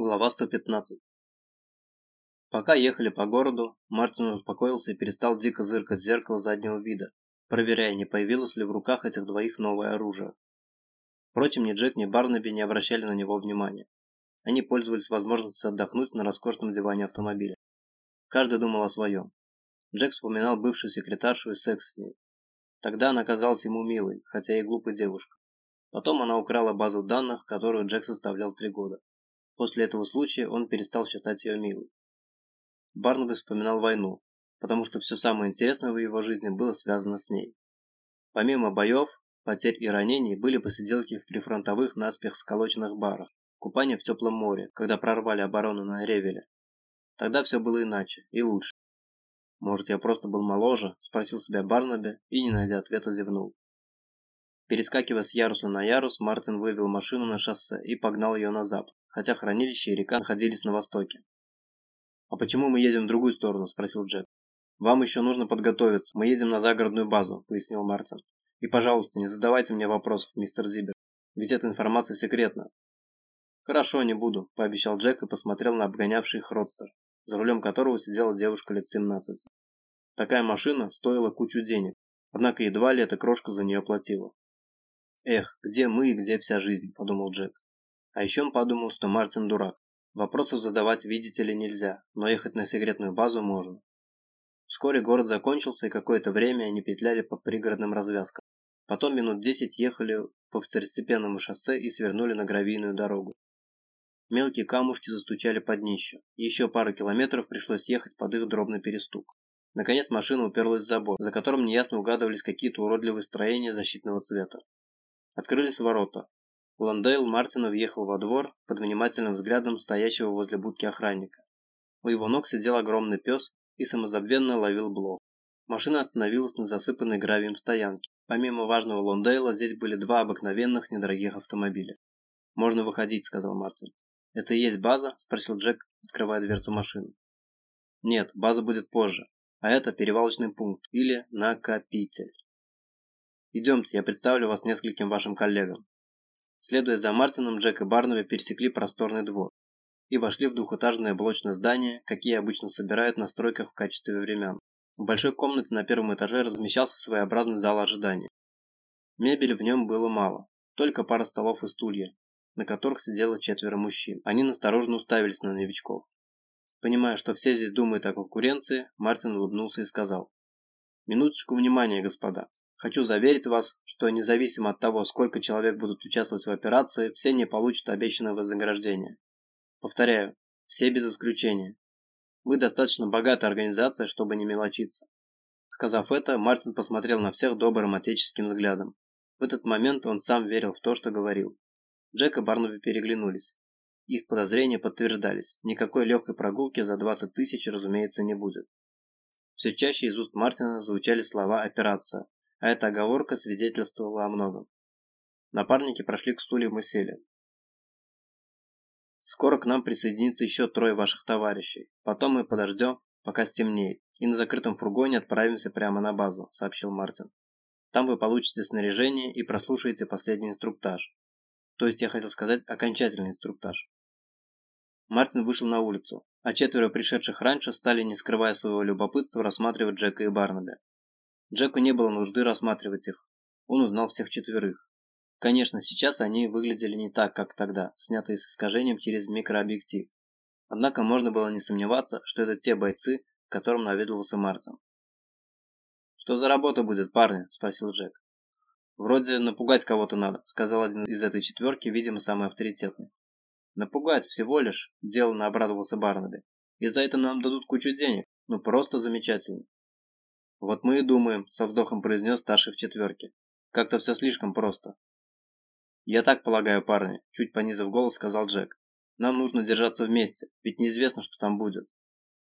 Глава 115 Пока ехали по городу, Мартин успокоился и перестал дико зыркать в зеркало заднего вида, проверяя, не появилось ли в руках этих двоих новое оружие. Впрочем, ни Джек, ни Барнаби не обращали на него внимания. Они пользовались возможностью отдохнуть на роскошном диване автомобиля. Каждый думал о своем. Джек вспоминал бывшую секретаршу и секс с ней. Тогда она казалась ему милой, хотя и глупой девушкой. Потом она украла базу данных, которую Джек составлял три года. После этого случая он перестал считать ее милой. Барнаби вспоминал войну, потому что все самое интересное в его жизни было связано с ней. Помимо боев, потерь и ранений были посиделки в прифронтовых наспех сколоченных барах, купание в теплом море, когда прорвали оборону на Ревеле. Тогда все было иначе и лучше. «Может, я просто был моложе?» – спросил себя Барнаби и, не найдя ответа, зевнул. Перескакивая с яруса на ярус, Мартин вывел машину на шоссе и погнал ее на запад хотя хранилище и река находились на востоке. «А почему мы едем в другую сторону?» – спросил Джек. «Вам еще нужно подготовиться. Мы едем на загородную базу», – пояснил Мартин. «И, пожалуйста, не задавайте мне вопросов, мистер Зибер, ведь эта информация секретна». «Хорошо, не буду», – пообещал Джек и посмотрел на обгонявший их родстер, за рулем которого сидела девушка лет 17. Такая машина стоила кучу денег, однако едва ли эта крошка за нее платила. «Эх, где мы и где вся жизнь», – подумал Джек. А еще он подумал, что Мартин дурак. Вопросов задавать, видите ли, нельзя, но ехать на секретную базу можно. Вскоре город закончился, и какое-то время они петляли по пригородным развязкам. Потом минут десять ехали по второстепенному шоссе и свернули на гравийную дорогу. Мелкие камушки застучали под днищу. Еще пару километров пришлось ехать под их дробный перестук. Наконец машина уперлась в забор, за которым неясно угадывались какие-то уродливые строения защитного цвета. Открылись ворота. Ландейл Мартина въехал во двор под внимательным взглядом стоящего возле будки охранника. У его ног сидел огромный пес и самозабвенно ловил блок. Машина остановилась на засыпанной гравием стоянке. Помимо важного Лондейла, здесь были два обыкновенных недорогих автомобиля. «Можно выходить», — сказал Мартин. «Это и есть база?» – спросил Джек, открывая дверцу машины. «Нет, база будет позже. А это перевалочный пункт или накопитель. Идемте, я представлю вас нескольким вашим коллегам. Следуя за Мартином, Джек и Барнаби пересекли просторный двор и вошли в двухэтажное блочное здание, какие обычно собирают на стройках в качестве времен. В большой комнате на первом этаже размещался своеобразный зал ожидания. Мебели в нем было мало, только пара столов и стулья, на которых сидело четверо мужчин. Они настороженно уставились на новичков. Понимая, что все здесь думают о конкуренции, Мартин улыбнулся и сказал. «Минуточку внимания, господа. Хочу заверить вас, что независимо от того, сколько человек будут участвовать в операции, все не получат обещанное вознаграждение. Повторяю, все без исключения. Вы достаточно богатая организация, чтобы не мелочиться. Сказав это, Мартин посмотрел на всех добрым отеческим взглядом. В этот момент он сам верил в то, что говорил. Джек и Барнаби переглянулись. Их подозрения подтверждались. Никакой легкой прогулки за 20 тысяч, разумеется, не будет. Все чаще из уст Мартина звучали слова «операция», а эта оговорка свидетельствовала о многом. Напарники прошли к стульям и сели. «Скоро к нам присоединится еще трое ваших товарищей. Потом мы подождем, пока стемнеет, и на закрытом фургоне отправимся прямо на базу», – сообщил Мартин. «Там вы получите снаряжение и прослушаете последний инструктаж. То есть я хотел сказать окончательный инструктаж». Мартин вышел на улицу, а четверо пришедших раньше стали, не скрывая своего любопытства, рассматривать Джека и Барнаби. Джеку не было нужды рассматривать их. Он узнал всех четверых. Конечно, сейчас они выглядели не так, как тогда, снятые с искажением через микрообъектив. Однако можно было не сомневаться, что это те бойцы, к которым наведывался Мартин. «Что за работа будет, парни?» – спросил Джек. «Вроде напугать кого-то надо», – сказал один из этой четверки, видимо, самый авторитетный. «Напугать всего лишь», – деланно обрадовался Барнаби. «И за это нам дадут кучу денег. Ну просто замечательно». «Вот мы и думаем», – со вздохом произнес старший в четверке. «Как-то все слишком просто». «Я так полагаю, парни», – чуть понизив голос, сказал Джек. «Нам нужно держаться вместе, ведь неизвестно, что там будет».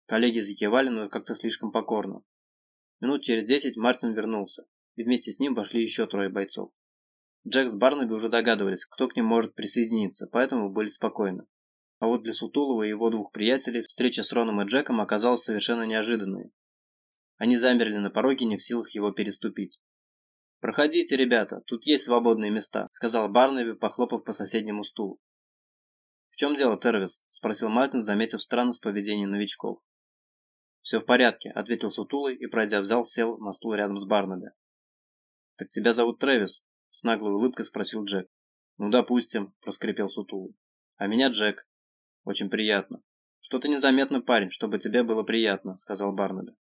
Коллеги закивали, но как-то слишком покорно. Минут через десять Мартин вернулся, и вместе с ним вошли еще трое бойцов. Джек с Барнаби уже догадывались, кто к ним может присоединиться, поэтому были спокойны. А вот для Сутулова и его двух приятелей встреча с Роном и Джеком оказалась совершенно неожиданной. Они замерли на пороге, не в силах его переступить. «Проходите, ребята, тут есть свободные места», – сказал Барнаби, похлопав по соседнему стулу. «В чем дело, Тервис?» – спросил Мартин, заметив странность поведения новичков. «Все в порядке», – ответил Сутулый и, пройдя в зал, сел на стул рядом с Барнаби. «Так тебя зовут Трэвис?» – с наглой улыбкой спросил Джек. «Ну, допустим», – проскрипел Сутулый. «А меня Джек. Очень приятно. Что-то незаметно, парень, чтобы тебе было приятно», – сказал Барнаби.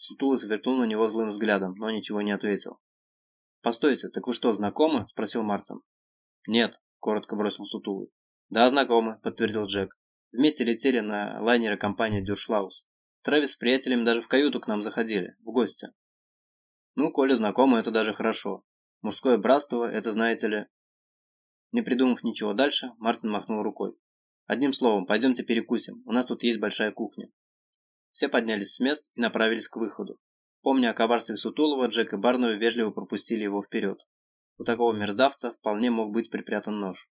Сутулый сверкнул на него злым взглядом, но ничего не ответил. «Постойте, так вы что, знакомы?» – спросил Мартин. «Нет», – коротко бросил Сутулый. «Да, знакомы», – подтвердил Джек. «Вместе летели на лайнере компании «Дюршлаус». Трэвис с приятелями даже в каюту к нам заходили, в гости. Ну, коли знакомы, это даже хорошо. Мужское братство, это знаете ли... Не придумав ничего дальше, Мартин махнул рукой. Одним словом, пойдемте перекусим, у нас тут есть большая кухня. Все поднялись с мест и направились к выходу. Помня о коварстве Сутулова, Джек и Барнови вежливо пропустили его вперед. У такого мерзавца вполне мог быть припрятан нож.